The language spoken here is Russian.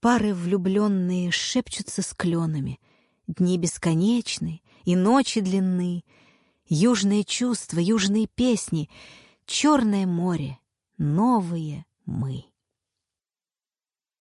Пары влюбленные шепчутся с кленами. Дни бесконечны и ночи длинны. Южные чувства, южные песни, Черное море, новые мы.